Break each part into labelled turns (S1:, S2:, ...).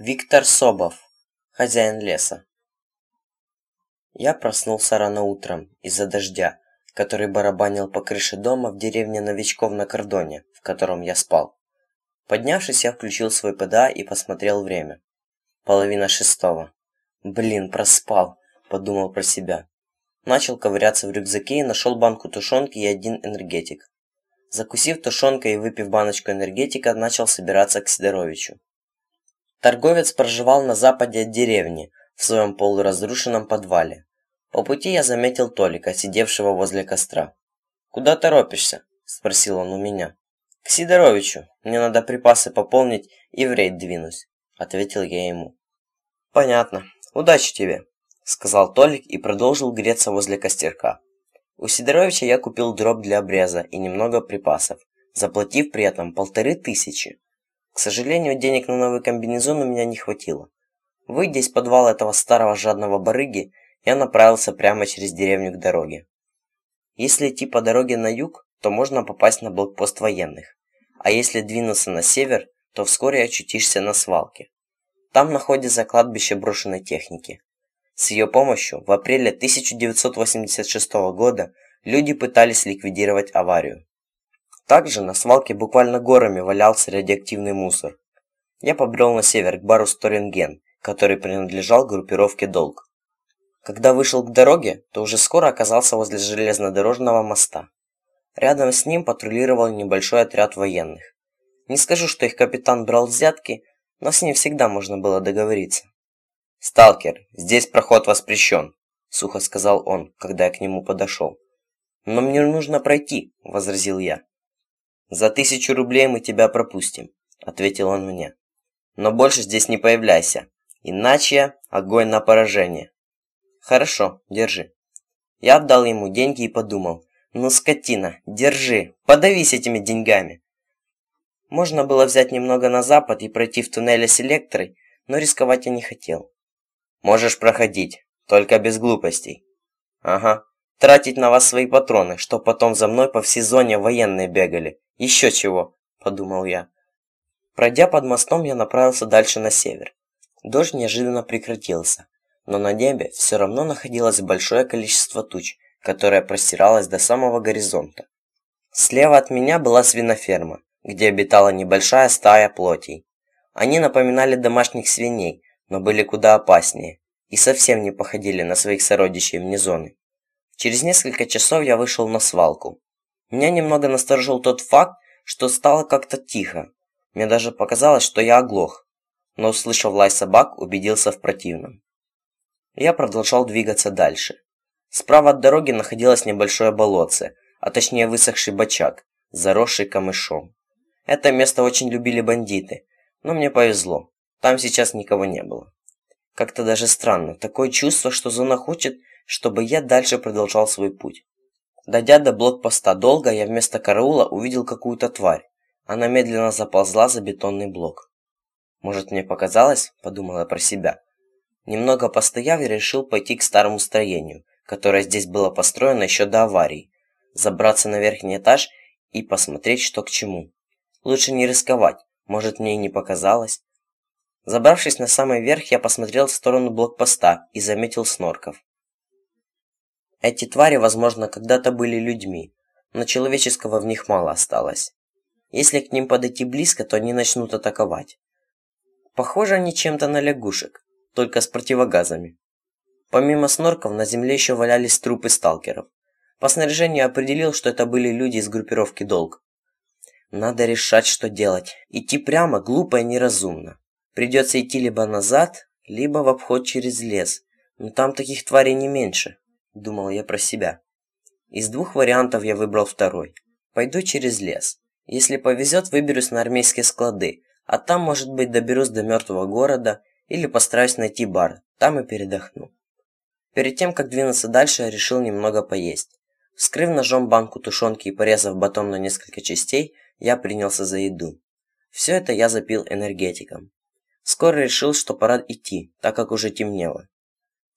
S1: Виктор Собов, хозяин леса. Я проснулся рано утром из-за дождя, который барабанил по крыше дома в деревне новичков на кордоне, в котором я спал. Поднявшись, я включил свой ПДА и посмотрел время. Половина шестого. Блин, проспал, подумал про себя. Начал ковыряться в рюкзаке и нашел банку тушенки и один энергетик. Закусив тушенкой и выпив баночку энергетика, начал собираться к Сидоровичу. Торговец проживал на западе от деревни, в своем полуразрушенном подвале. По пути я заметил Толика, сидевшего возле костра. «Куда торопишься?» – спросил он у меня. «К Сидоровичу. Мне надо припасы пополнить и в рейд двинусь», – ответил я ему. «Понятно. Удачи тебе», – сказал Толик и продолжил греться возле костерка. У Сидоровича я купил дроп для обреза и немного припасов, заплатив при этом полторы тысячи. К сожалению, денег на новый комбинезон у меня не хватило. Выйдя из подвала этого старого жадного барыги, я направился прямо через деревню к дороге. Если идти по дороге на юг, то можно попасть на блокпост военных. А если двинуться на север, то вскоре очутишься на свалке. Там находится кладбище брошенной техники. С ее помощью в апреле 1986 года люди пытались ликвидировать аварию. Также на свалке буквально горами валялся радиоактивный мусор. Я побрел на север к бару Сторинген, который принадлежал группировке «Долг». Когда вышел к дороге, то уже скоро оказался возле железнодорожного моста. Рядом с ним патрулировал небольшой отряд военных. Не скажу, что их капитан брал взятки, но с ним всегда можно было договориться. «Сталкер, здесь проход воспрещен», – сухо сказал он, когда я к нему подошел. «Но мне нужно пройти», – возразил я. «За тысячу рублей мы тебя пропустим», — ответил он мне. «Но больше здесь не появляйся, иначе огонь на поражение». «Хорошо, держи». Я отдал ему деньги и подумал, «Ну, скотина, держи, подавись этими деньгами». Можно было взять немного на запад и пройти в туннеле с электрой, но рисковать я не хотел. «Можешь проходить, только без глупостей». «Ага, тратить на вас свои патроны, что потом за мной по всей зоне военные бегали. Еще чего, подумал я. Пройдя под мостом, я направился дальше на север. Дождь неожиданно прекратился, но на небе все равно находилось большое количество туч, которое простиралось до самого горизонта. Слева от меня была свиноферма, где обитала небольшая стая плотей. Они напоминали домашних свиней, но были куда опаснее и совсем не походили на своих сородичей вне зоны. Через несколько часов я вышел на свалку. Меня немного насторожил тот факт, что стало как-то тихо. Мне даже показалось, что я оглох. Но, услышав лай собак, убедился в противном. Я продолжал двигаться дальше. Справа от дороги находилось небольшое болотце, а точнее высохший бочак, заросший камышом. Это место очень любили бандиты, но мне повезло. Там сейчас никого не было. Как-то даже странно, такое чувство, что зона хочет, чтобы я дальше продолжал свой путь. Дойдя до блокпоста долго, я вместо караула увидел какую-то тварь. Она медленно заползла за бетонный блок. «Может, мне показалось?» – подумала про себя. Немного постояв, я решил пойти к старому строению, которое здесь было построено еще до аварии, забраться на верхний этаж и посмотреть, что к чему. Лучше не рисковать, может, мне и не показалось. Забравшись на самый верх, я посмотрел в сторону блокпоста и заметил снорков. Эти твари, возможно, когда-то были людьми, но человеческого в них мало осталось. Если к ним подойти близко, то они начнут атаковать. Похоже они чем-то на лягушек, только с противогазами. Помимо снорков, на земле еще валялись трупы сталкеров. По снаряжению определил, что это были люди из группировки «Долг». Надо решать, что делать. Идти прямо глупо и неразумно. Придется идти либо назад, либо в обход через лес. Но там таких тварей не меньше думал я про себя. Из двух вариантов я выбрал второй. Пойду через лес. Если повезет, выберусь на армейские склады, а там, может быть, доберусь до мертвого города или постараюсь найти бар, там и передохну. Перед тем, как двинуться дальше, я решил немного поесть. Вскрыв ножом банку тушенки и порезав батон на несколько частей, я принялся за еду. Все это я запил энергетиком. Скоро решил, что пора идти, так как уже темнело.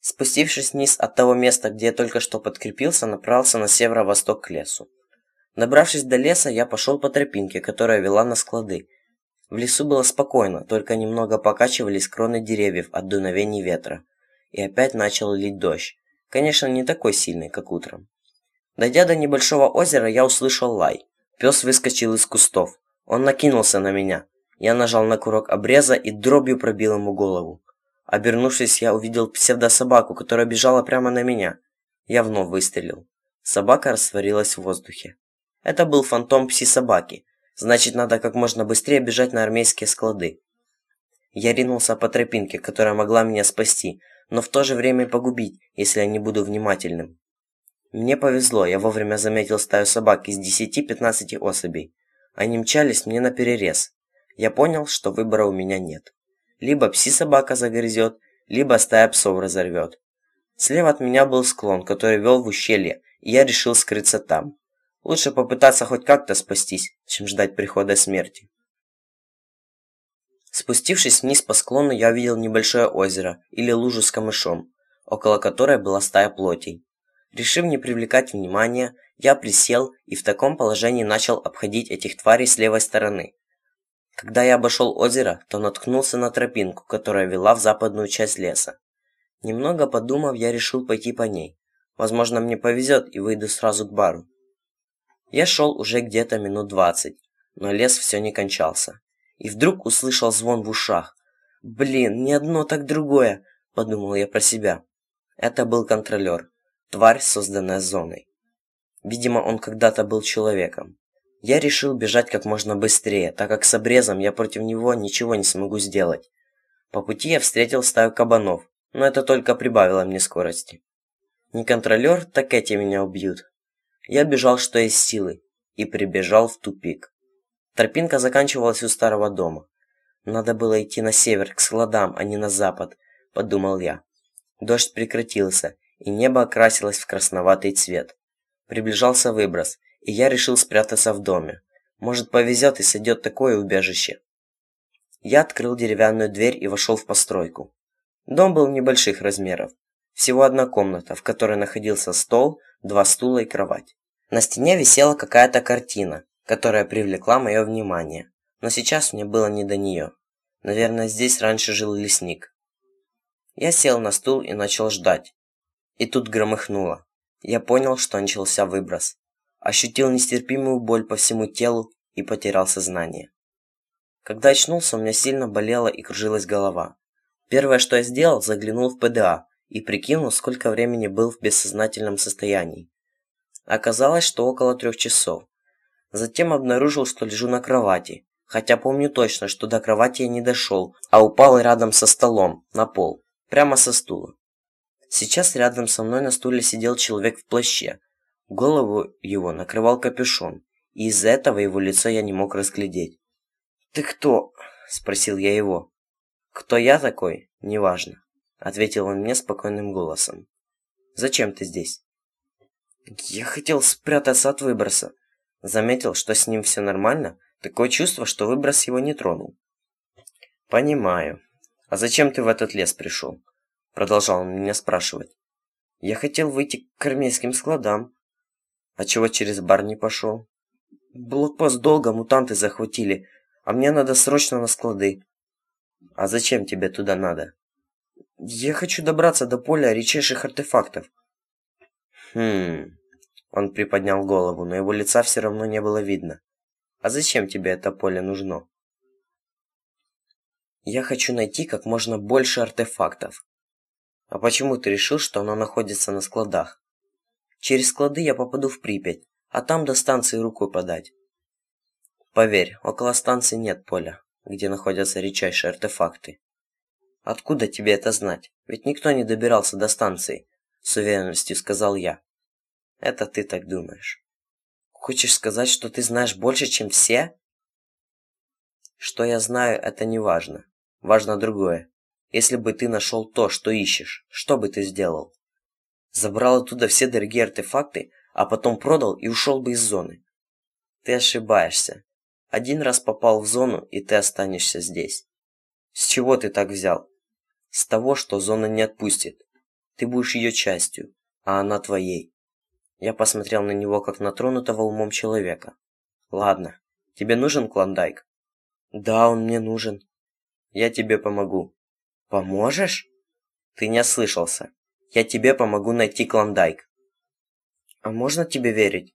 S1: Спустившись вниз от того места, где я только что подкрепился, направился на северо-восток к лесу. Добравшись до леса, я пошел по тропинке, которая вела на склады. В лесу было спокойно, только немного покачивались кроны деревьев от дуновений ветра. И опять начал лить дождь. Конечно, не такой сильный, как утром. Дойдя до небольшого озера, я услышал лай. Пес выскочил из кустов. Он накинулся на меня. Я нажал на курок обреза и дробью пробил ему голову. Обернувшись, я увидел псевдособаку, которая бежала прямо на меня. Я вновь выстрелил. Собака растворилась в воздухе. Это был фантом пси-собаки. Значит, надо как можно быстрее бежать на армейские склады. Я ринулся по тропинке, которая могла меня спасти, но в то же время погубить, если я не буду внимательным. Мне повезло, я вовремя заметил стаю собак из 10-15 особей. Они мчались мне на перерез. Я понял, что выбора у меня нет. Либо пси-собака загрызет, либо стая псов разорвет. Слева от меня был склон, который вел в ущелье, и я решил скрыться там. Лучше попытаться хоть как-то спастись, чем ждать прихода смерти. Спустившись вниз по склону, я увидел небольшое озеро или лужу с камышом, около которой была стая плотей. Решив не привлекать внимания, я присел и в таком положении начал обходить этих тварей с левой стороны. Когда я обошел озеро, то наткнулся на тропинку, которая вела в западную часть леса. Немного подумав, я решил пойти по ней. Возможно, мне повезет и выйду сразу к бару. Я шел уже где-то минут двадцать, но лес все не кончался. И вдруг услышал звон в ушах. «Блин, не одно, так другое!» – подумал я про себя. Это был контролер, тварь, созданная зоной. Видимо, он когда-то был человеком. Я решил бежать как можно быстрее, так как с обрезом я против него ничего не смогу сделать. По пути я встретил стаю кабанов, но это только прибавило мне скорости. Не контролер, так эти меня убьют. Я бежал, что есть силы, и прибежал в тупик. Тропинка заканчивалась у старого дома. Надо было идти на север, к складам, а не на запад, подумал я. Дождь прекратился, и небо окрасилось в красноватый цвет. Приближался выброс, и я решил спрятаться в доме. Может, повезет и сойдет такое убежище. Я открыл деревянную дверь и вошел в постройку. Дом был небольших размеров. Всего одна комната, в которой находился стол, два стула и кровать. На стене висела какая-то картина, которая привлекла мое внимание. Но сейчас мне было не до нее. Наверное, здесь раньше жил лесник. Я сел на стул и начал ждать. И тут громыхнуло. Я понял, что начался выброс ощутил нестерпимую боль по всему телу и потерял сознание. Когда очнулся, у меня сильно болела и кружилась голова. Первое, что я сделал, заглянул в ПДА и прикинул, сколько времени был в бессознательном состоянии. Оказалось, что около трех часов. Затем обнаружил, что лежу на кровати, хотя помню точно, что до кровати я не дошел, а упал рядом со столом, на пол, прямо со стула. Сейчас рядом со мной на стуле сидел человек в плаще, Голову его накрывал капюшон, и из-за этого его лицо я не мог разглядеть. «Ты кто?» – спросил я его. «Кто я такой? Неважно», – ответил он мне спокойным голосом. «Зачем ты здесь?» «Я хотел спрятаться от выброса». Заметил, что с ним все нормально, такое чувство, что выброс его не тронул. «Понимаю. А зачем ты в этот лес пришел?» Продолжал он меня спрашивать. «Я хотел выйти к армейским складам», а чего через бар не пошел? Блокпост долго мутанты захватили, а мне надо срочно на склады. А зачем тебе туда надо? Я хочу добраться до поля редчайших артефактов. Хм... Он приподнял голову, но его лица все равно не было видно. А зачем тебе это поле нужно? Я хочу найти как можно больше артефактов. А почему ты решил, что оно находится на складах? Через склады я попаду в Припять, а там до станции рукой подать. Поверь, около станции нет поля, где находятся редчайшие артефакты. Откуда тебе это знать? Ведь никто не добирался до станции, с уверенностью сказал я. Это ты так думаешь. Хочешь сказать, что ты знаешь больше, чем все? Что я знаю, это не важно. Важно другое. Если бы ты нашел то, что ищешь, что бы ты сделал? Забрал оттуда все дорогие артефакты, а потом продал и ушел бы из зоны. Ты ошибаешься. Один раз попал в зону, и ты останешься здесь. С чего ты так взял? С того, что зона не отпустит. Ты будешь ее частью, а она твоей. Я посмотрел на него, как на тронутого умом человека. Ладно, тебе нужен клондайк? Да, он мне нужен. Я тебе помогу. Поможешь? Ты не ослышался. Я тебе помогу найти Клондайк. А можно тебе верить?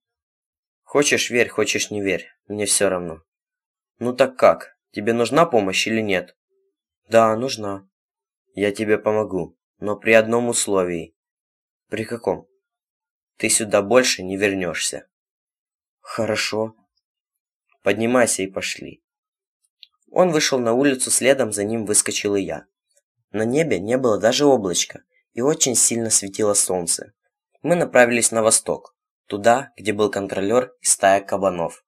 S1: Хочешь верь, хочешь не верь. Мне все равно. Ну так как? Тебе нужна помощь или нет? Да, нужна. Я тебе помогу, но при одном условии. При каком? Ты сюда больше не вернешься. Хорошо. Поднимайся и пошли. Он вышел на улицу, следом за ним выскочил и я. На небе не было даже облачка, и очень сильно светило солнце. Мы направились на восток, туда, где был контролер и стая кабанов.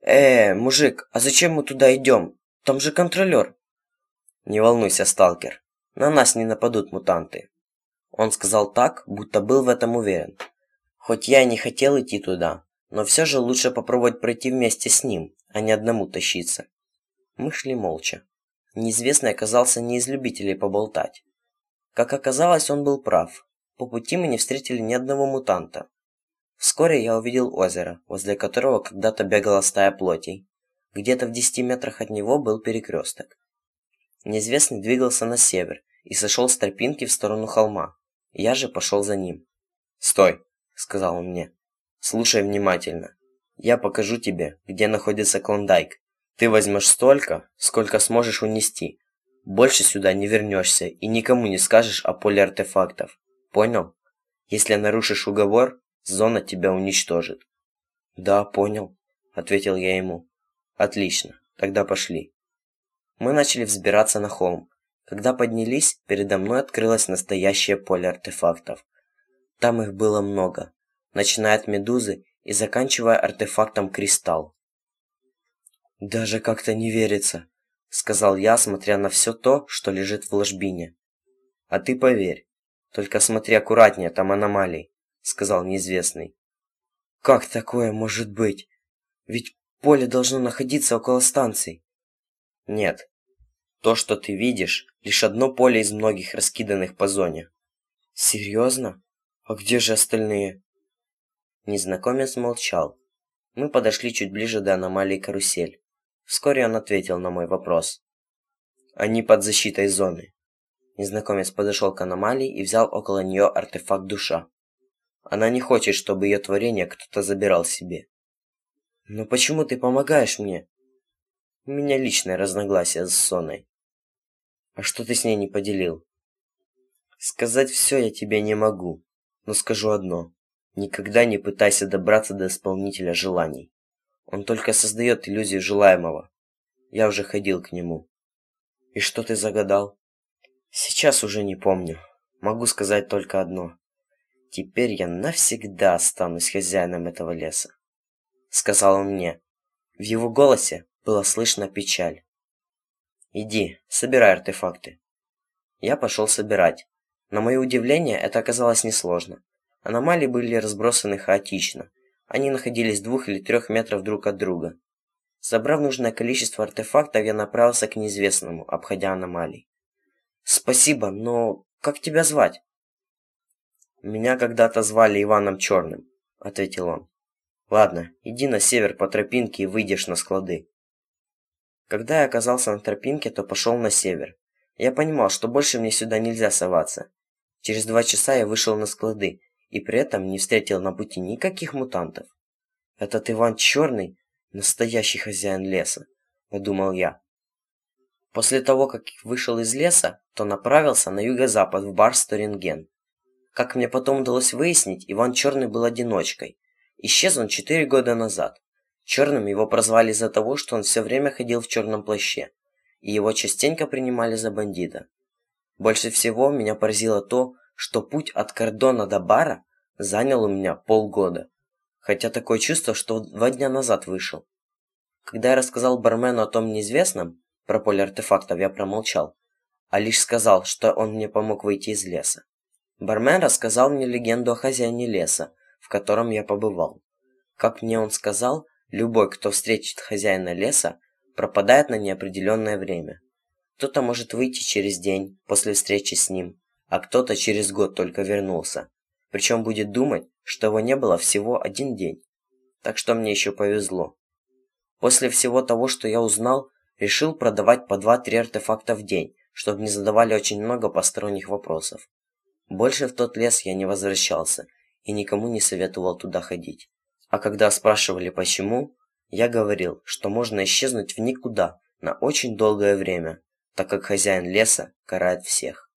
S1: «Э, мужик, а зачем мы туда идем? Там же контролер!» «Не волнуйся, сталкер, на нас не нападут мутанты». Он сказал так, будто был в этом уверен. Хоть я и не хотел идти туда, но все же лучше попробовать пройти вместе с ним, а не одному тащиться. Мы шли молча. Неизвестный оказался не из любителей поболтать. Как оказалось, он был прав. По пути мы не встретили ни одного мутанта. Вскоре я увидел озеро, возле которого когда-то бегала стая плотей. Где-то в десяти метрах от него был перекресток. Неизвестный двигался на север и сошел с тропинки в сторону холма. Я же пошел за ним. «Стой!» — сказал он мне. «Слушай внимательно. Я покажу тебе, где находится Клондайк. Ты возьмешь столько, сколько сможешь унести. Больше сюда не вернешься и никому не скажешь о поле артефактов. Понял? Если нарушишь уговор, зона тебя уничтожит. Да, понял, ответил я ему. Отлично, тогда пошли. Мы начали взбираться на холм. Когда поднялись, передо мной открылось настоящее поле артефактов. Там их было много, начиная от медузы и заканчивая артефактом кристалл. «Даже как-то не верится», — сказал я, смотря на все то, что лежит в ложбине. «А ты поверь. Только смотри аккуратнее, там аномалии», — сказал неизвестный. «Как такое может быть? Ведь поле должно находиться около станций». «Нет. То, что ты видишь, лишь одно поле из многих раскиданных по зоне». «Серьезно? А где же остальные?» Незнакомец молчал. Мы подошли чуть ближе до аномалии карусель. Вскоре он ответил на мой вопрос. «Они под защитой зоны». Незнакомец подошел к аномалии и взял около нее артефакт душа. Она не хочет, чтобы ее творение кто-то забирал себе. «Но почему ты помогаешь мне?» «У меня личное разногласие с Соной». «А что ты с ней не поделил?» «Сказать все я тебе не могу, но скажу одно. Никогда не пытайся добраться до исполнителя желаний. Он только создает иллюзию желаемого. Я уже ходил к нему. И что ты загадал? Сейчас уже не помню. Могу сказать только одно. Теперь я навсегда останусь хозяином этого леса. Сказал он мне. В его голосе было слышно печаль. Иди, собирай артефакты. Я пошел собирать. На мое удивление, это оказалось несложно. Аномалии были разбросаны хаотично, они находились двух или трех метров друг от друга. Собрав нужное количество артефактов, я направился к неизвестному, обходя аномалий. «Спасибо, но как тебя звать?» «Меня когда-то звали Иваном Черным», — ответил он. «Ладно, иди на север по тропинке и выйдешь на склады». Когда я оказался на тропинке, то пошел на север. Я понимал, что больше мне сюда нельзя соваться. Через два часа я вышел на склады и при этом не встретил на пути никаких мутантов. Этот Иван Черный – настоящий хозяин леса, подумал я. После того, как вышел из леса, то направился на юго-запад в бар Сторинген. Как мне потом удалось выяснить, Иван Черный был одиночкой. Исчез он четыре года назад. Черным его прозвали из-за того, что он все время ходил в черном плаще, и его частенько принимали за бандита. Больше всего меня поразило то, что путь от кордона до бара занял у меня полгода. Хотя такое чувство, что два дня назад вышел. Когда я рассказал бармену о том неизвестном, про поле артефактов я промолчал, а лишь сказал, что он мне помог выйти из леса. Бармен рассказал мне легенду о хозяине леса, в котором я побывал. Как мне он сказал, любой, кто встретит хозяина леса, пропадает на неопределенное время. Кто-то может выйти через день после встречи с ним, а кто-то через год только вернулся. Причем будет думать, что его не было всего один день. Так что мне еще повезло. После всего того, что я узнал, решил продавать по 2-3 артефакта в день, чтобы не задавали очень много посторонних вопросов. Больше в тот лес я не возвращался и никому не советовал туда ходить. А когда спрашивали почему, я говорил, что можно исчезнуть в никуда на очень долгое время, так как хозяин леса карает всех.